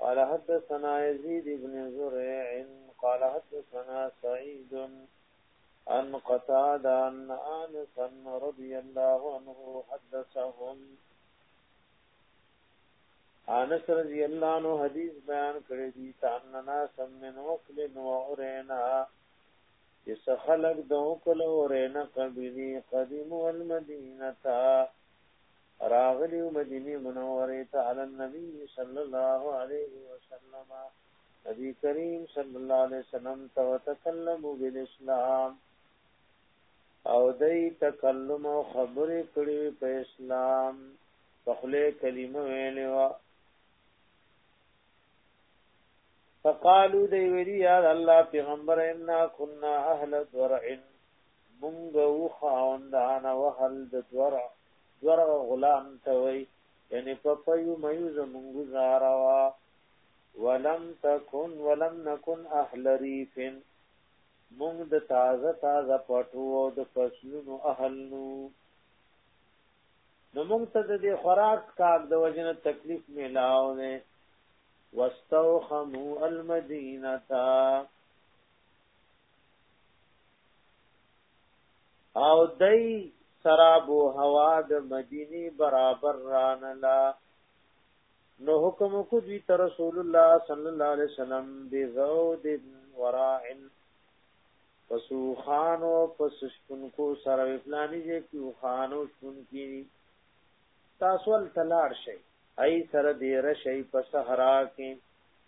قال حدثنا يزيد بن زريع قال حدثنا سعيد عن قتادة عن أنس رضي الله عنه حدثهم انس رضی الله عنه حدیث بیان کړی دی تاننا سمن وکل نو اورینا چې خلق د وکل اورینا قبلی قدیم المدینه تا راغليو مدينې منورې ته علی النبي صلی الله علیه وسلم نبي کریم صلی الله علیه وسلم ته وتکلموا بالاسلام او دای تکلم او خبرې کړې په اسلام په خله کلمه ویلې و فقالو دی ویلی یا الله پیغمبر انا كنا اهل درع مونږ او خاوندان وهل د دور دور غلام ته وي یعنی په پيو ميو زمونږ زاروا ولم تکن ولم نکن اهل ریفن مونږ د تازه تازه پټو او د فصلونو اهل نو نو مونږ ته د خوراک کاک د وجنه تکلیف ملاو نه واستوخمو المدینه او دای سراب او هوا د مدینه برابر رانلا نو حکم کو دی تر رسول الله صلی الله علیه وسلم دی زود وراء پسو خانو پس شپن کو سره فلانی جه کی خانو شپن کی تاسو ول تلار شي ای سره دی رشي په صحرا کې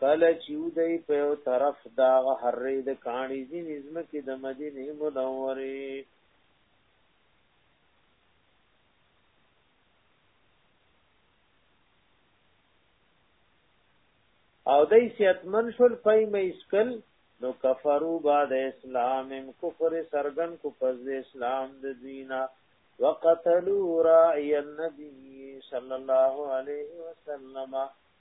کله چې ودی په یو طرف دا غهرې د کانی زی نظم کې د مدینه منوره او دای سیتمن شول پای مې اسکل نو کفرو بعد اسلام کفر سرغن کو پس اسلام د دینا وقتلوا راعي النبي صلى الله عليه وسلم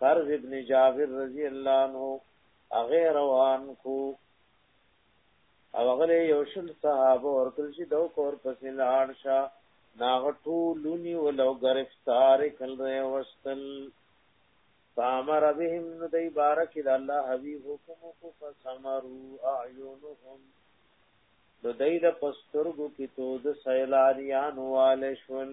قرض ابن جابر رضی الله عنه هغه روان کو او هغه یو شل صحابه ورکل شي دو کور پسې لاړ شه ناغه ټولونی ولو گرفتار کل رې وستل فامر بهم نو دی بارک د الله حبیب حکم کو فسمرو اعینهم نو دی د پسترګو کې تو د سیلاریان والشول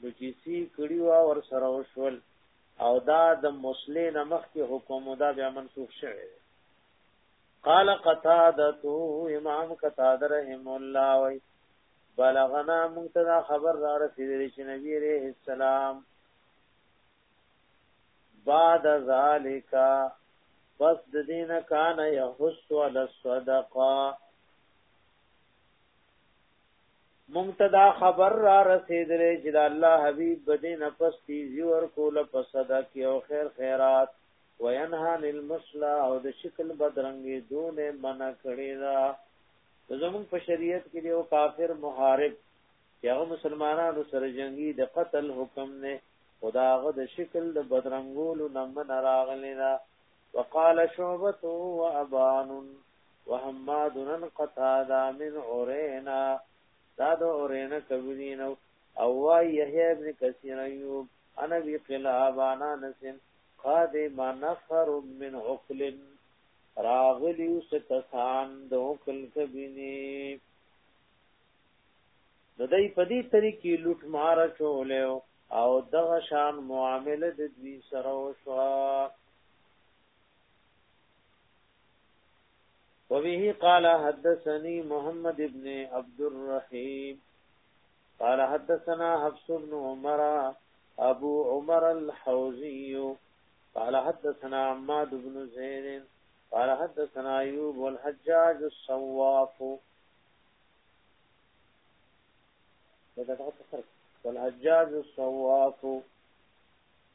نو چې سی کړي وا ور سره وشول او دا د مسلې نمخ کې حکم دا بیا منسوخ شوی قال قتاده امام قتاده رحم الله وی بلغنا منتدا خبر را رسیدلی چې نبی عليه السلام بعد ذالک پس د دینه کان یحس علی الصدقه مونږ ته دا خبر را رسیدلې چې د الله حبیب بده نه پس تیزی ور کوله په صدق او خیر خیرات وینها للمسلا او د شکل بدرنګي دون منع کړی دا زمون په شریعت کې یو کافر محارب چې هغه مسلمانانو سره جنگي د قتل حکم نه خداغه د شکل د بدرنګولو نه منع راغلی دا وقال شعبته وابان وحماد بن قتاده من اورینا دا د اورینا کبرین او وای یحیی ابن کثیر ایوب انا بی قلابانا نسن قادم نفر من عقل راغلی اوس کسان د عقل کبینی نو دای په دې طریقې لوټ مار چولې او دغه شان معامله د دوی سره وشوه وبه قال حدثني محمد ابن عبد الرحيم قال حدثنا حفص بن عمر ابو عمر الحوزي قال حدثنا عماد بن زيد قال حدثنا ايوب والحجاج الصواف والحجاج الصواف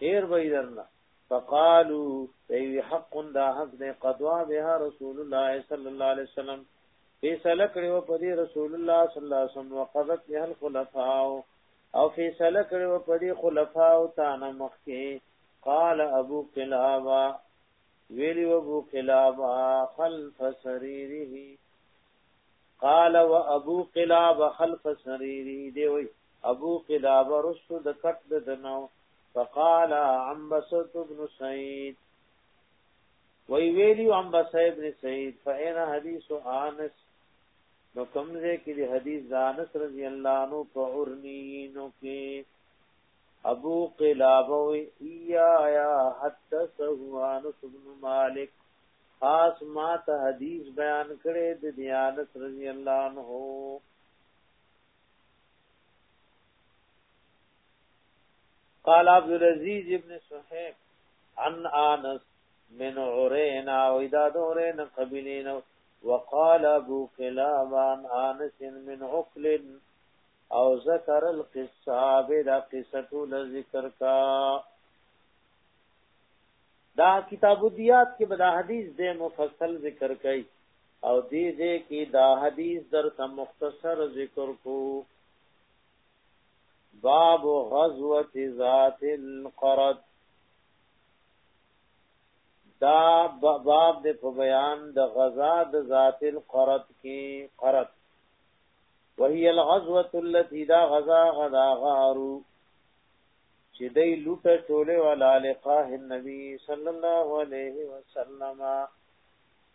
هیر به درنه فقالو دی حق دا حق دی قضوا بها رسول الله صلی الله علیه وسلم فیصله کړو په دې رسول الله صلی الله علیه وسلم وقضت به الخلفاء او فیصله کړو په دې خلفاء او تانه مخکي قال ابو قلابه ویلی ابو قلابه خلف سریره قال وابو قلابه خلف سریره دی وی ابو قلابه رستو د کټ د دنو فقال عنبسط ابن سعید وی ویلی عنبسط ابن سعید فاین حدیث آنس نو کمزه کې د حدیث دانس رضی الله عنه په اورنینو کې ابو قلابه وی یا یا حدثه انس بن مالک خاص ما ته حدیث بیان کړي د دیانت رضی الله عنه قال عبد العزيز ابن صحيح عن انس من عرينا واذا دورنا قبلين وقال ابو كلاب عن انس من عقل او ذكر القصه بلا قصه ذکر کا دا کتاب الدیات کې بدا حدیث دې مفصل ذکر کړي او دې دې کې دا حدیث در ته مختصر ذکر کو باب غزوه ذات القرد دا باب د په بیان د غزا د ذات القرد کې قرد وهي الغزوه التي دا غزا غدا غارو چې دای لوټه ټوله ولا لقاه النبي صلی الله علیه وسلم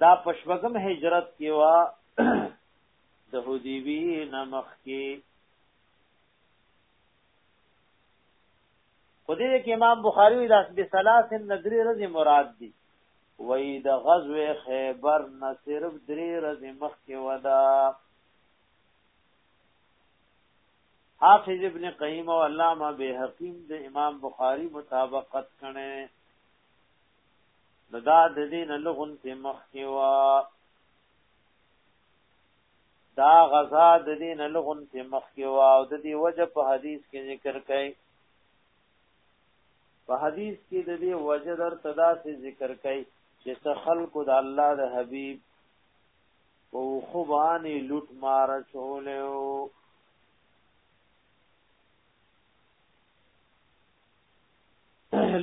دا پشبګم هجرت کې وا د حدیبی نمخ کې خدای کې امام بخاری وی داس به ثلاث نظری رضی مراد دی وی د غزو خیبر نه صرف درې رضی مخ کې ودا حافظ ابن قیم او علامه بهقیم د امام بخاری مطابقت کړي دا د دین لغون ته مخ کې وا دا غزا د دین لغون ته مخ کې وا او د دې وجه په حدیث کې ذکر کړي په حدیث کې د دې وجه در تدا سے ذکر کړي چې خلق د الله د حبیب په خو باندې لوټ مار چولې او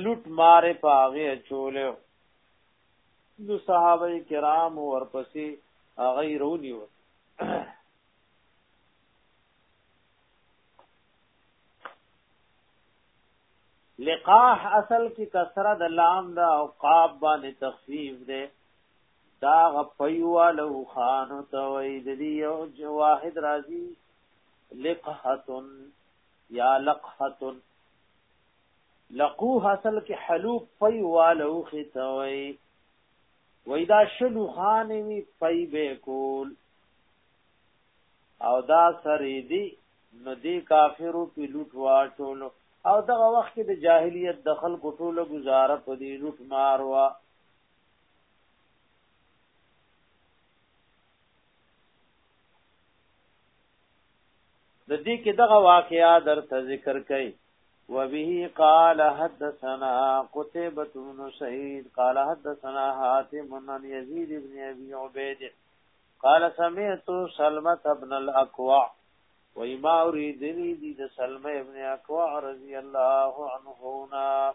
لوټ مار پاغه چولې نو صحابه کرام ورپسې هغه رونی و لقاح اصل کی کسره د لام دا او قاب باندې تخفیف ده دا غپیواله خان ته وای د دې یو واحد راځي لقحتن یا لقحتن لقو حاصل کې حلوب پیواله خته وای وای دا شلو خان وی پي به کول او دا سری دی نو دی کافرو په لوټ واچولو او دغه وخت کې د جاهلیت د خلکو ټوله گزاره په دې لوټ ماروا د دې کې دغه واقعیا درته ذکر کړي وبه قال حدثنا قتيبة بن سعيد قال حدثنا حاتم بن يزيد بن ابي عبيد قال سمعت سلمة بن الاكوع وما اريد لي دي سلمة بن الاكوع رضي الله عنهما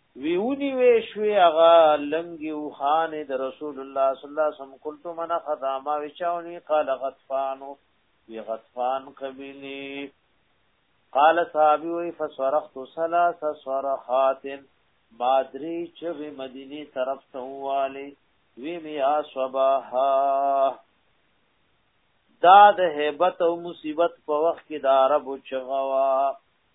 وی ونی وی شوی اغا لنګي او خان د رسول الله صلی الله علیه وسلم قلت من خذا ما وچاونی قال غطفان وی غطفان قبلی قال صحابي وی فسرخت ثلاث صرخات ما درې چغي مدینه طرف ته والی وی میا صباحا دا د هیبت او مصیبت په وخت کې د عربو چغوا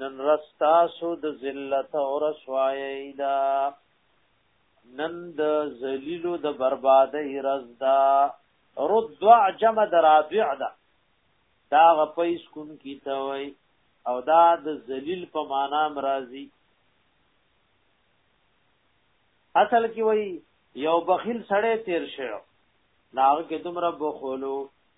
نن ورځ تاسو د ذلت او رسوایۍ دا نن د ذلیلو د بربادۍ ورځ دا رد جمع درابع دا دا غپیس کون کی ته وای او دا د ذلیل په معنا مرাজি اصل کې وای یو بخیل سړی تیر شو ناغه کې تمره بخولو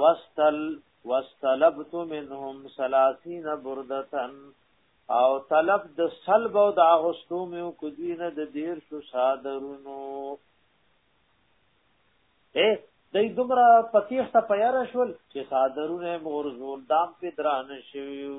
واستل واستلبت منهم 30 بردتن او طلب د سلب او د اغستو میو کدوینه د دیر شو صادرونو اے دای دومره پتیخ ته پیار شول چې صادرونه مغرزول دام په دران شویو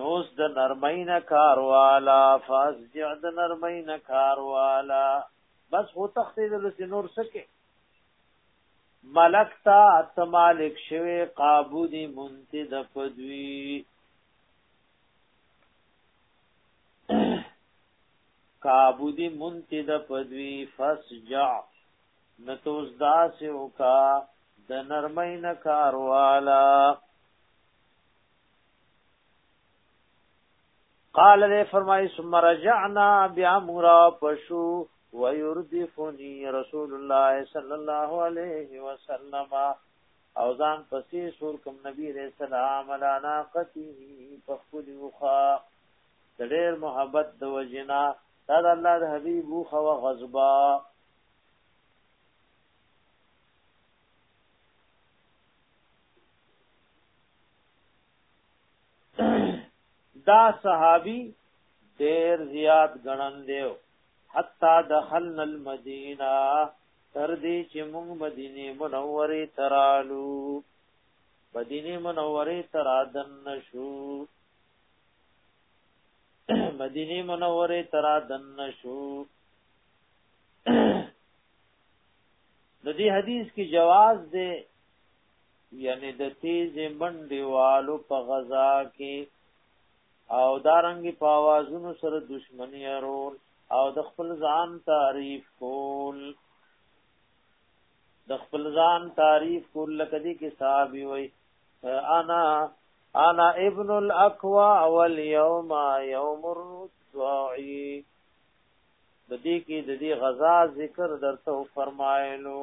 نوس د نرمۍ نه کار والا فاسجع د نرمۍ نه کار والا بس هو تختې د لسی نور سکه ملک تا ات مالک شوی قابو دی منتی د پدوی قابو دی منتی د پدوی فاسجع نتوس داسې وکا د نرمۍ نه کار والا قال له فرمای ثم رجعنا بیا مورا پشو ويردفني رسول الله صلى الله عليه وسلم او ځان پسې سور کوم نبی رسول الله علی ناقته فخلوخا د ډېر محبت د وجنا دا د الله د حبيب خو غضبا دا صحابي ډېر زیات غنن دیو حتا دخلنا المدینه تر دې چې موږ مدینه منوره ترالو مدینه منوره ترادن نشو مدینه منوره ترادن نشو د دې حدیث کې جواز دی یعنی د تیز منډیوالو په غزا کې او دارنګ په आवाजونو سره دشمنی ارول او د خپل ځان تعریف کول د خپل ځان تعریف کول لکه دې کې صاحب وي انا انا ابن الاقوا اول یوم یوم الرضاعی د دې کې د دې غزا ذکر درته فرمایلو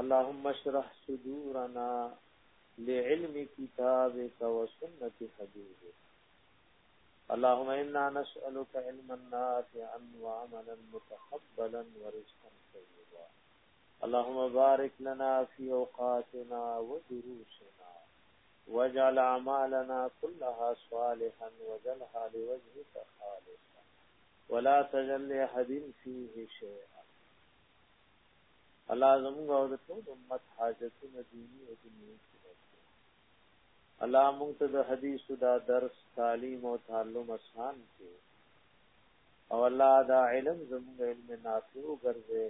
اللهم اشرح صدورنا لعلم كتابك وسنة حديثك اللهم إنا نسألك علما نافعا وعملا متقبلا ورزقا اللهم بارك لنا في اوقاتنا ودروسنا واجعل اعمالنا كلها صالحا وجعلها لوجهك خالصا ولا تجعل لأحد فيه شيئا الله زموږ او د ټول امت حاجتونه دیني او دنیوي الله موږ ته د حدیث دا درس تعلیم او تعلم آسان کړي او الله دا علم زموږ علم نافع وګرځي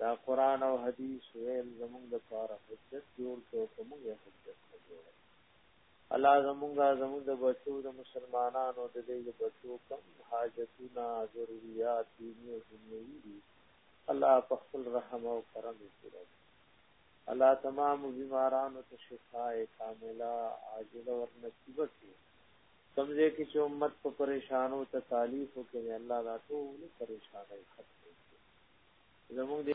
دا قران او حدیث ویل زموږ د پاره حجت جوړ کړو کوم یو حجت جوړ الله زموږ زموږ د بچو د مسلمانانو د دې بچو کم حاجتونه ضرورت دیني او دنیوي الله په خپل رحم او کرم پوره الله تمام بیمارانو ته شفا کامله عاجله ور نصیب کړي سمجھے کې چې امت په پریشانو تکالیفو کې الله دا ټول پریشانای ختم کړي زموږ